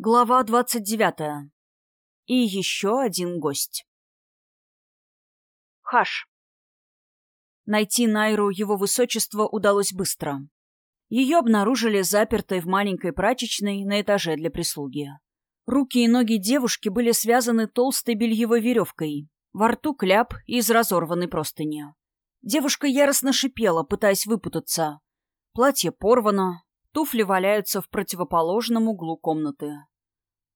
Глава двадцать девятая. И еще один гость. Хаш. Найти Найру его высочество удалось быстро. Ее обнаружили запертой в маленькой прачечной на этаже для прислуги. Руки и ноги девушки были связаны толстой бельевой веревкой, во рту кляп из разорванной простыни. Девушка яростно шипела, пытаясь выпутаться. Платье порвано, туфли валяются в противоположном углу комнаты.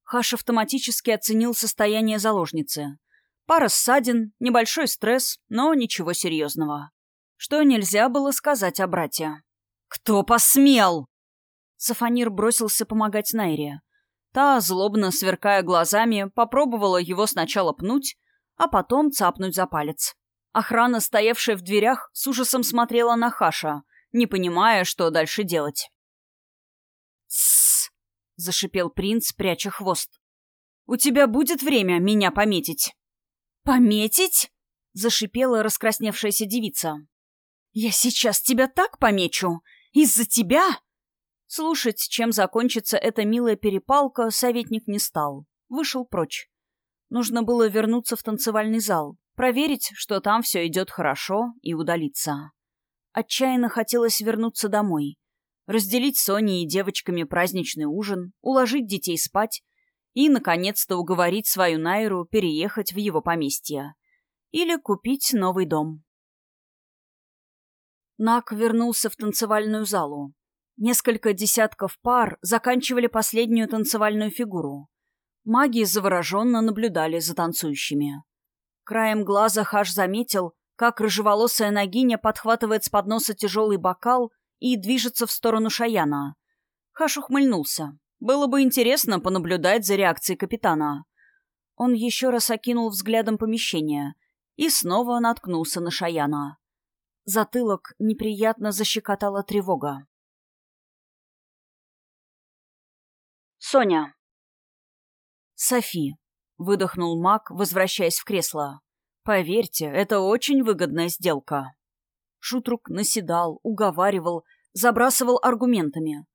Хаш автоматически оценил состояние заложницы. Пара ссадин, небольшой стресс, но ничего серьезного. Что нельзя было сказать о брате. «Кто посмел?» Сафонир бросился помогать Найре. Та, злобно сверкая глазами, попробовала его сначала пнуть, а потом цапнуть за палец. Охрана, стоявшая в дверях, с ужасом смотрела на Хаша, не понимая, что дальше делать. «Тссс!» — зашипел принц, пряча хвост. «У тебя будет время меня пометить?» «Пометить?» — зашипела раскрасневшаяся девица. «Я сейчас тебя так помечу! Из-за тебя!» Слушать, чем закончится эта милая перепалка, советник не стал. Вышел прочь. Нужно было вернуться в танцевальный зал, проверить, что там все идет хорошо, и удалиться. Отчаянно хотелось вернуться домой, разделить с Соней и девочками праздничный ужин, уложить детей спать и, наконец-то, уговорить свою Найру переехать в его поместье. Или купить новый дом. Нак вернулся в танцевальную залу. Несколько десятков пар заканчивали последнюю танцевальную фигуру. Маги завороженно наблюдали за танцующими. Краем глаза Хаш заметил, как рыжеволосая ногиня подхватывает с подноса тяжелый бокал и движется в сторону Шаяна. Хаш ухмыльнулся. Было бы интересно понаблюдать за реакцией капитана. Он еще раз окинул взглядом помещение и снова наткнулся на Шаяна. Затылок неприятно защекотала тревога. Соня. Софи. Выдохнул маг, возвращаясь в кресло. Поверьте, это очень выгодная сделка. Шутрук наседал, уговаривал, забрасывал аргументами.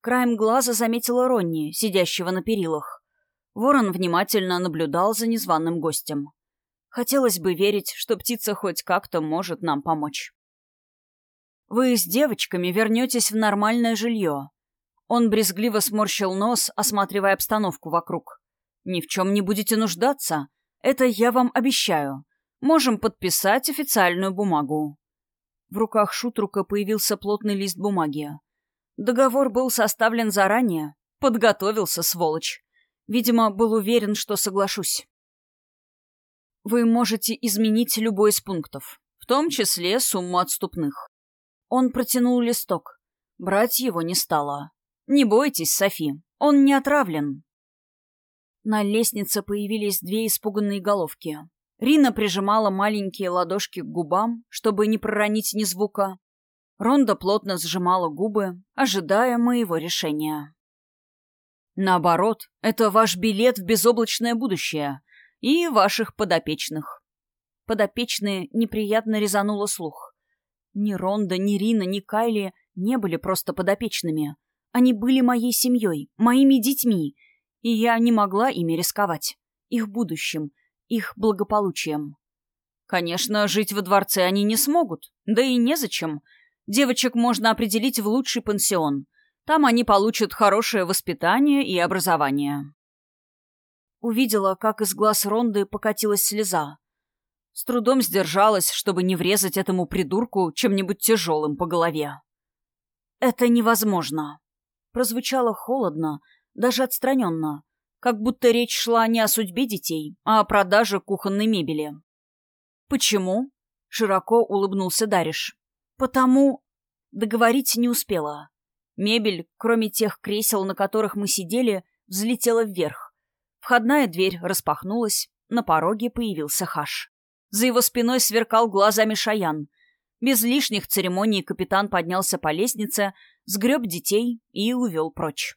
Краем глаза заметила Ронни, сидящего на перилах. Ворон внимательно наблюдал за незваным гостем. Хотелось бы верить, что птица хоть как-то может нам помочь. «Вы с девочками вернетесь в нормальное жилье». Он брезгливо сморщил нос, осматривая обстановку вокруг. «Ни в чем не будете нуждаться. Это я вам обещаю. Можем подписать официальную бумагу». В руках Шутрука появился плотный лист бумаги. Договор был составлен заранее. Подготовился, сволочь. Видимо, был уверен, что соглашусь. Вы можете изменить любой из пунктов, в том числе сумму отступных. Он протянул листок. Брать его не стало. Не бойтесь, Софи, он не отравлен. На лестнице появились две испуганные головки. Рина прижимала маленькие ладошки к губам, чтобы не проронить ни звука. Ронда плотно сжимала губы, ожидая моего решения. Наоборот, это ваш билет в безоблачное будущее и ваших подопечных. Подопечные неприятно резануло слух. Ни Ронда, ни Рина, ни Кайли не были просто подопечными. Они были моей семьей, моими детьми, и я не могла ими рисковать. Их будущим, их благополучием. Конечно, жить во дворце они не смогут, да и незачем. Девочек можно определить в лучший пансион. Там они получат хорошее воспитание и образование. Увидела, как из глаз Ронды покатилась слеза. С трудом сдержалась, чтобы не врезать этому придурку чем-нибудь тяжелым по голове. «Это невозможно!» Прозвучало холодно, даже отстраненно, как будто речь шла не о судьбе детей, а о продаже кухонной мебели. «Почему?» — широко улыбнулся Дариш. «Потому...» Договорить не успела. Мебель, кроме тех кресел, на которых мы сидели, взлетела вверх. Входная дверь распахнулась, на пороге появился Хаш. За его спиной сверкал глазами Шаян. Без лишних церемоний капитан поднялся по лестнице, сгреб детей и увел прочь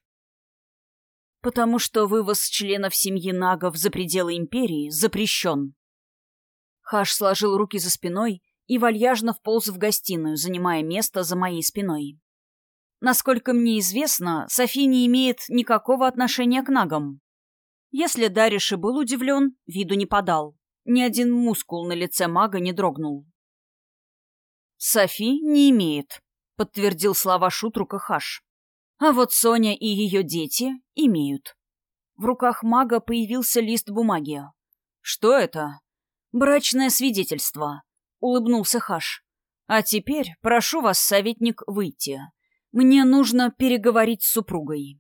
потому что вывоз членов семьи нагов за пределы империи запрещен. Хаш сложил руки за спиной и вальяжно вполз в гостиную, занимая место за моей спиной. Насколько мне известно, Софи не имеет никакого отношения к нагам. Если Дариш и был удивлен, виду не подал. Ни один мускул на лице мага не дрогнул. «Софи не имеет», — подтвердил слова Шутрука Хаш. «А вот Соня и ее дети имеют». В руках мага появился лист бумаги. «Что это?» «Брачное свидетельство», — улыбнулся Хаш. «А теперь прошу вас, советник, выйти. Мне нужно переговорить с супругой».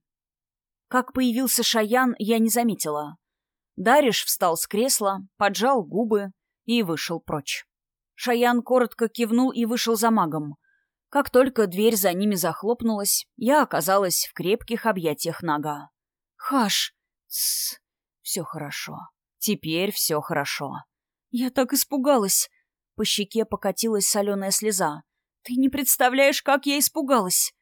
Как появился Шаян, я не заметила. Дариш встал с кресла, поджал губы и вышел прочь. Шаян коротко кивнул и вышел за магом. Как только дверь за ними захлопнулась, я оказалась в крепких объятиях Нага. «Хаш!» «Тссс! Все хорошо. Теперь все хорошо». «Я так испугалась!» По щеке покатилась соленая слеза. «Ты не представляешь, как я испугалась!»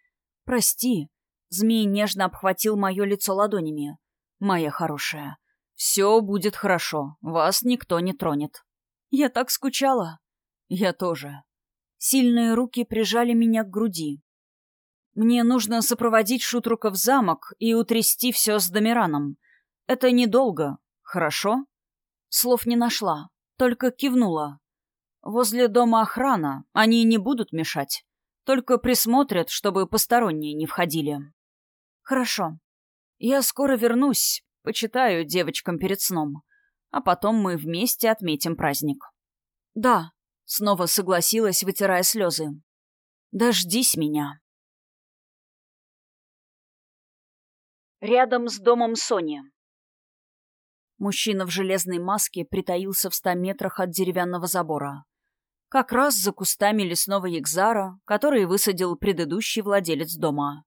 «Прости!» Змей нежно обхватил мое лицо ладонями. «Моя хорошая, все будет хорошо, вас никто не тронет». «Я так скучала!» «Я тоже». Сильные руки прижали меня к груди. «Мне нужно сопроводить Шутрука в замок и утрясти все с Домираном. Это недолго, хорошо?» Слов не нашла, только кивнула. «Возле дома охрана, они не будут мешать, только присмотрят, чтобы посторонние не входили». «Хорошо. Я скоро вернусь, почитаю девочкам перед сном, а потом мы вместе отметим праздник». «Да», — снова согласилась, вытирая слезы. «Дождись меня». Рядом с домом Сони. Мужчина в железной маске притаился в ста метрах от деревянного забора. Как раз за кустами лесного ягзара, который высадил предыдущий владелец дома.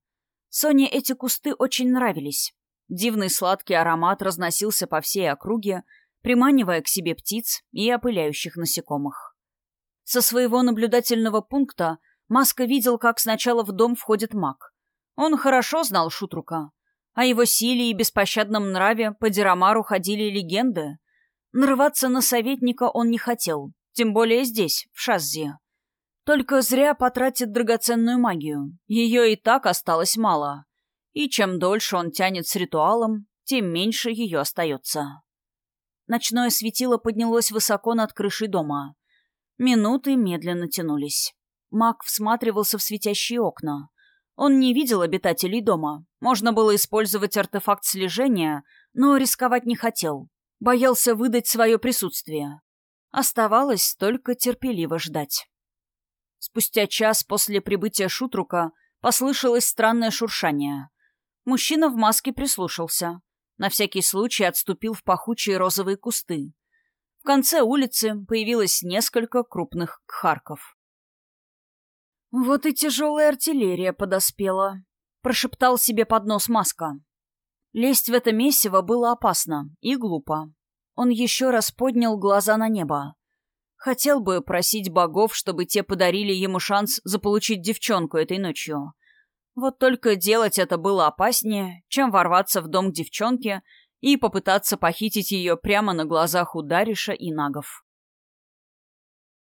Соне эти кусты очень нравились. Дивный сладкий аромат разносился по всей округе, приманивая к себе птиц и опыляющих насекомых. Со своего наблюдательного пункта Маска видел, как сначала в дом входит маг. Он хорошо знал Шутрука, о его силе и беспощадном нраве по Дирамару ходили легенды. Нарываться на советника он не хотел, тем более здесь, в Шаззе. Только зря потратит драгоценную магию. Ее и так осталось мало. И чем дольше он тянет с ритуалом, тем меньше ее остается. Ночное светило поднялось высоко над крышей дома. Минуты медленно тянулись. Маг всматривался в светящие окна. Он не видел обитателей дома. Можно было использовать артефакт слежения, но рисковать не хотел. Боялся выдать свое присутствие. Оставалось только терпеливо ждать. Спустя час после прибытия Шутрука послышалось странное шуршание. Мужчина в маске прислушался. На всякий случай отступил в пахучие розовые кусты. В конце улицы появилось несколько крупных кхарков. «Вот и тяжелая артиллерия подоспела», — прошептал себе под нос Маска. Лезть в это месиво было опасно и глупо. Он еще раз поднял глаза на небо. Хотел бы просить богов, чтобы те подарили ему шанс заполучить девчонку этой ночью. Вот только делать это было опаснее, чем ворваться в дом к девчонке и попытаться похитить ее прямо на глазах у Дариша и нагов.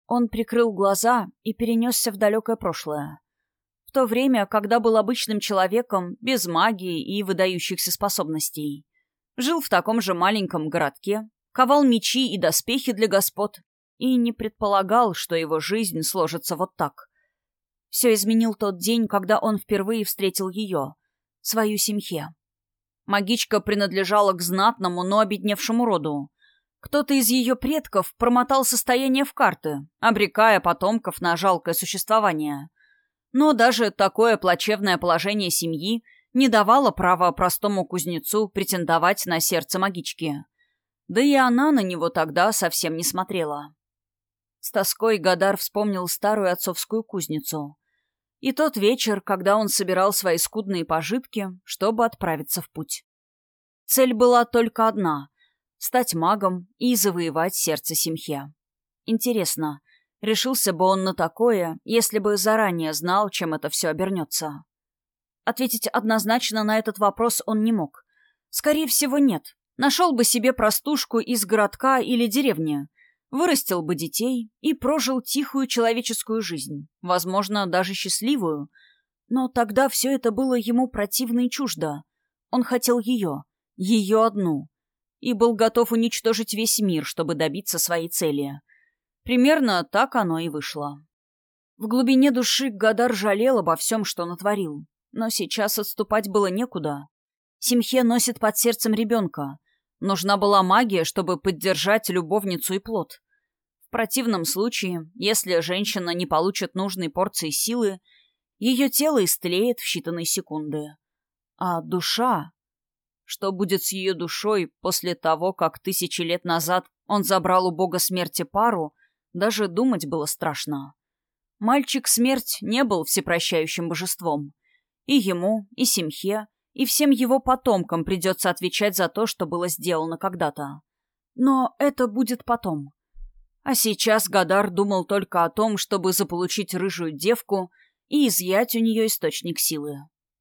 Он прикрыл глаза и перенесся в далекое прошлое. В то время, когда был обычным человеком, без магии и выдающихся способностей. Жил в таком же маленьком городке, ковал мечи и доспехи для господ и не предполагал, что его жизнь сложится вот так. Все изменил тот день, когда он впервые встретил ее, свою Симхе. Магичка принадлежала к знатному, но обедневшему роду. Кто-то из ее предков промотал состояние в карты, обрекая потомков на жалкое существование. Но даже такое плачевное положение семьи не давало права простому кузнецу претендовать на сердце магички. Да и она на него тогда совсем не смотрела. С тоской Гадар вспомнил старую отцовскую кузницу. И тот вечер, когда он собирал свои скудные пожитки, чтобы отправиться в путь. Цель была только одна стать магом и завоевать сердце Симхе. Интересно, решился бы он на такое, если бы заранее знал, чем это все обернется? Ответить однозначно на этот вопрос он не мог. Скорее всего, нет. Нашел бы себе простушку из городка или деревни, вырастил бы детей и прожил тихую человеческую жизнь, возможно, даже счастливую. Но тогда все это было ему противно и чуждо. Он хотел ее, ее одну, и был готов уничтожить весь мир, чтобы добиться своей цели. Примерно так оно и вышло. В глубине души Гадар жалел обо всем, что натворил. Но сейчас отступать было некуда. Симхе носит под сердцем ребенка. Нужна была магия, чтобы поддержать любовницу и плод. В противном случае, если женщина не получит нужной порции силы, ее тело истлеет в считанные секунды. А душа... Что будет с ее душой после того, как тысячи лет назад он забрал у бога смерти пару, даже думать было страшно. Мальчик-смерть не был всепрощающим божеством. И ему, и Симхе, и всем его потомкам придется отвечать за то, что было сделано когда-то. Но это будет потом. А сейчас Гадар думал только о том, чтобы заполучить рыжую девку и изъять у нее источник силы.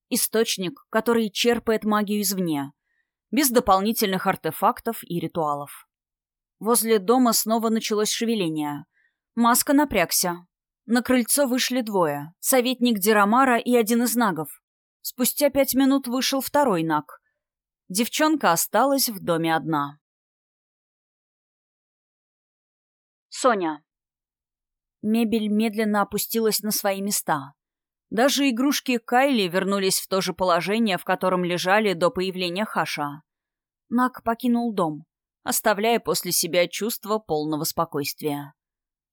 Источник, который черпает магию извне, без дополнительных артефактов и ритуалов. Возле дома снова началось шевеление. Маска напрягся, на крыльцо вышли двое — советник Дирамара и один из нагов. Спустя пять минут вышел второй наг. Девчонка осталась в доме одна. Соня. Мебель медленно опустилась на свои места. Даже игрушки Кайли вернулись в то же положение, в котором лежали до появления Хаша. Наг покинул дом, оставляя после себя чувство полного спокойствия.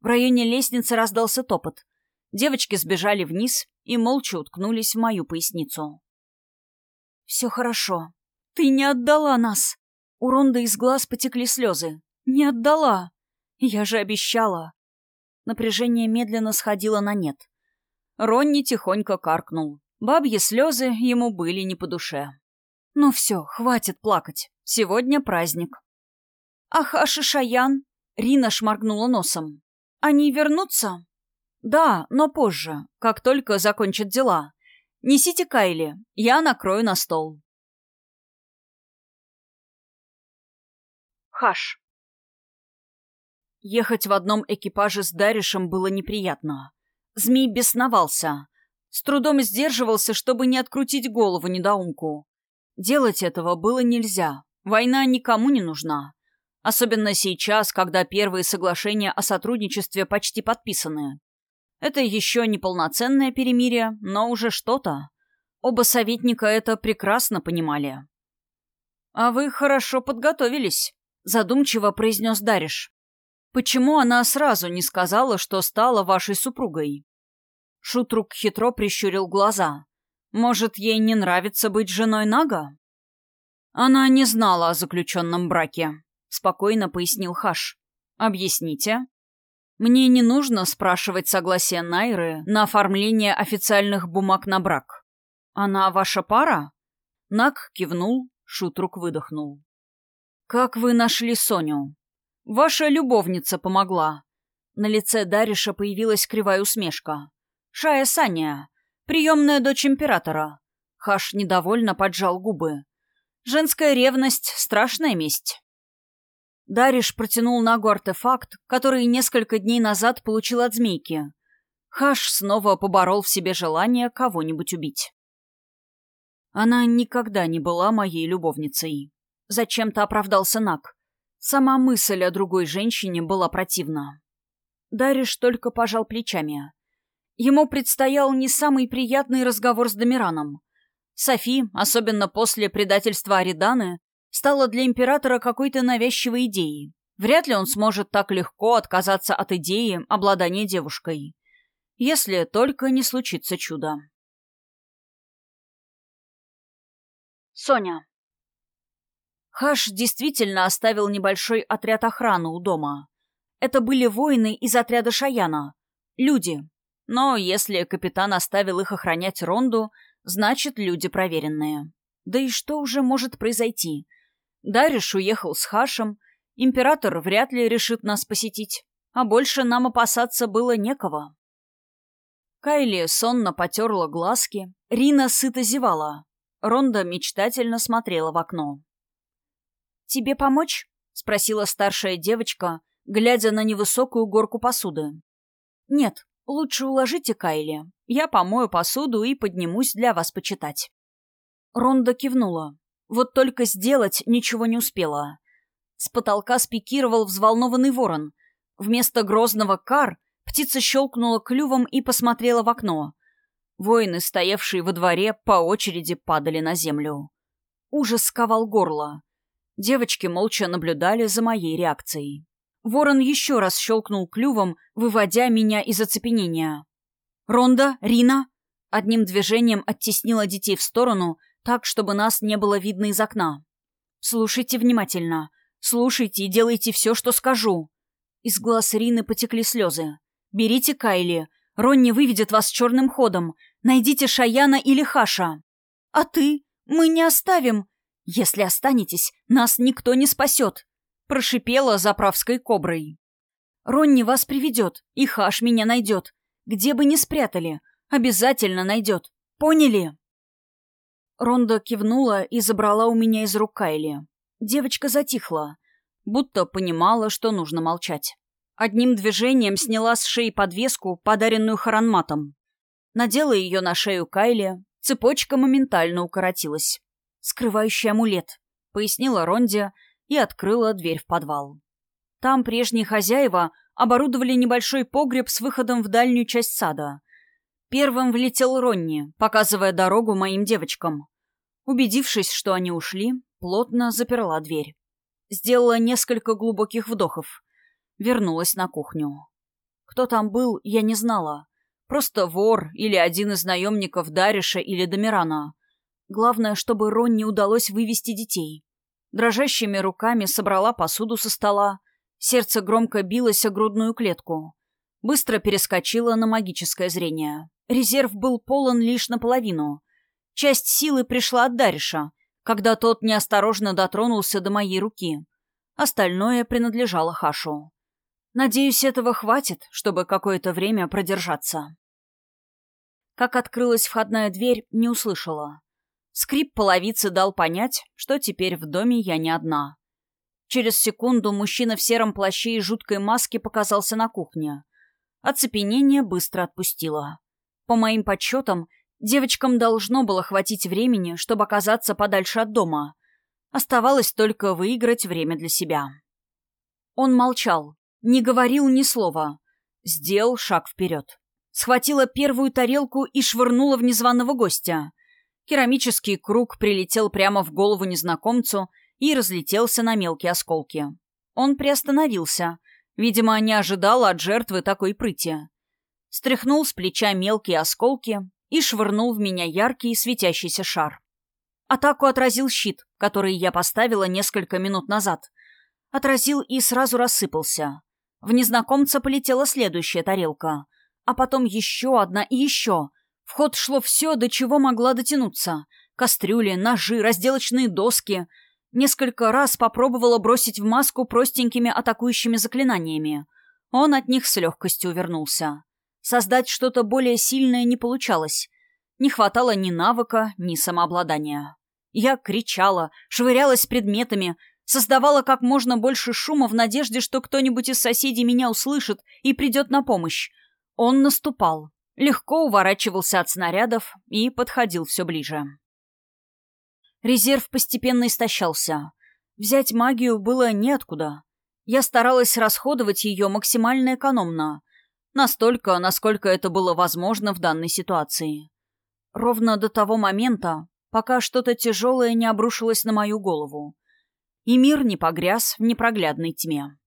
В районе лестницы раздался топот. Девочки сбежали вниз и молча уткнулись в мою поясницу. «Все хорошо. Ты не отдала нас!» У Ронда из глаз потекли слезы. «Не отдала! Я же обещала!» Напряжение медленно сходило на нет. Ронни тихонько каркнул. Бабьи слезы ему были не по душе. «Ну все, хватит плакать. Сегодня праздник». «Ах, Аши Шаян!» Рина шморгнула носом. «Они вернутся?» «Да, но позже, как только закончат дела. Несите Кайли, я накрою на стол». Хаш. Ехать в одном экипаже с Даришем было неприятно. Змей бесновался. С трудом сдерживался, чтобы не открутить голову недоумку. Делать этого было нельзя. Война никому не нужна. Особенно сейчас, когда первые соглашения о сотрудничестве почти подписаны. Это еще не полноценное перемирие, но уже что-то. Оба советника это прекрасно понимали. «А вы хорошо подготовились», — задумчиво произнес Дариш. «Почему она сразу не сказала, что стала вашей супругой?» Шутрук хитро прищурил глаза. «Может, ей не нравится быть женой Нага?» Она не знала о заключенном браке. — спокойно пояснил Хаш. «Объясните». «Мне не нужно спрашивать согласие Найры на оформление официальных бумаг на брак. Она ваша пара?» Нак кивнул, Шутрук выдохнул. «Как вы нашли Соню?» «Ваша любовница помогла». На лице Дариша появилась кривая усмешка. «Шая Саня, приемная дочь императора». Хаш недовольно поджал губы. «Женская ревность — страшная месть». Дариш протянул Нагу артефакт, который несколько дней назад получил от змейки. Хаш снова поборол в себе желание кого-нибудь убить. Она никогда не была моей любовницей. Зачем-то оправдался Наг. Сама мысль о другой женщине была противна. Дариш только пожал плечами. Ему предстоял не самый приятный разговор с Домираном. Софи, особенно после предательства Ариданы, стала для императора какой-то навязчивой идеей. Вряд ли он сможет так легко отказаться от идеи обладания девушкой. Если только не случится чудо. Соня. Хаш действительно оставил небольшой отряд охраны у дома. Это были воины из отряда Шаяна. Люди. Но если капитан оставил их охранять Ронду, значит, люди проверенные. Да и что уже может произойти, Дариш уехал с Хашем, император вряд ли решит нас посетить, а больше нам опасаться было некого. Кайли сонно потерла глазки, Рина сыто зевала. Ронда мечтательно смотрела в окно. «Тебе помочь?» — спросила старшая девочка, глядя на невысокую горку посуды. «Нет, Лучше уложите Кайли. Я помою посуду и поднимусь для вас почитать». Ронда кивнула. Вот только сделать ничего не успела. С потолка спикировал взволнованный ворон. Вместо грозного кар птица щелкнула клювом и посмотрела в окно. Воины, стоявшие во дворе, по очереди падали на землю. Ужас сковал горло. Девочки молча наблюдали за моей реакцией. Ворон еще раз щелкнул клювом, выводя меня из оцепенения. «Ронда? Рина?» Одним движением оттеснила детей в сторону, так, чтобы нас не было видно из окна. «Слушайте внимательно. Слушайте и делайте все, что скажу». Из глаз Рины потекли слезы. «Берите Кайли. Ронни выведет вас черным ходом. Найдите Шаяна или Хаша». «А ты? Мы не оставим. Если останетесь, нас никто не спасет», — прошипела заправской коброй. «Ронни вас приведет, и Хаш меня найдет. Где бы ни спрятали, обязательно найдет. Поняли?» Ронда кивнула и забрала у меня из рук Кайли. Девочка затихла, будто понимала, что нужно молчать. Одним движением сняла с шеи подвеску, подаренную Харанматом. Надела ее на шею Кайли, цепочка моментально укоротилась. «Скрывающий амулет», — пояснила Ронди и открыла дверь в подвал. Там прежние хозяева оборудовали небольшой погреб с выходом в дальнюю часть сада. Первым влетел Ронни, показывая дорогу моим девочкам. Убедившись, что они ушли, плотно заперла дверь. Сделала несколько глубоких вдохов. Вернулась на кухню. Кто там был, я не знала. Просто вор или один из наемников Дариша или Домирана. Главное, чтобы Ронни удалось вывести детей. Дрожащими руками собрала посуду со стола. Сердце громко билось о грудную клетку. Быстро перескочила на магическое зрение. Резерв был полон лишь наполовину. Часть силы пришла от Дариша, когда тот неосторожно дотронулся до моей руки. Остальное принадлежало Хашу. Надеюсь, этого хватит, чтобы какое-то время продержаться. Как открылась входная дверь, не услышала. Скрип половицы дал понять, что теперь в доме я не одна. Через секунду мужчина в сером плаще и жуткой маске показался на кухне. Оцепенение быстро отпустило. По моим подсчетам, девочкам должно было хватить времени, чтобы оказаться подальше от дома. Оставалось только выиграть время для себя. Он молчал, не говорил ни слова. Сделал шаг вперед. Схватила первую тарелку и швырнула в незваного гостя. Керамический круг прилетел прямо в голову незнакомцу и разлетелся на мелкие осколки. Он приостановился. Видимо, не ожидал от жертвы такой прыти стряхнул с плеча мелкие осколки и швырнул в меня яркий светящийся шар. Атаку отразил щит, который я поставила несколько минут назад. Отразил и сразу рассыпался. В незнакомца полетела следующая тарелка. А потом еще одна и еще. В ход шло все, до чего могла дотянуться. Кастрюли, ножи, разделочные доски. Несколько раз попробовала бросить в маску простенькими атакующими заклинаниями. Он от них с легкостью увернулся. Создать что-то более сильное не получалось. Не хватало ни навыка, ни самообладания. Я кричала, швырялась предметами, создавала как можно больше шума в надежде, что кто-нибудь из соседей меня услышит и придет на помощь. Он наступал, легко уворачивался от снарядов и подходил все ближе. Резерв постепенно истощался. Взять магию было неоткуда. Я старалась расходовать ее максимально экономно. Настолько, насколько это было возможно в данной ситуации. Ровно до того момента, пока что-то тяжелое не обрушилось на мою голову. И мир не погряз в непроглядной тьме.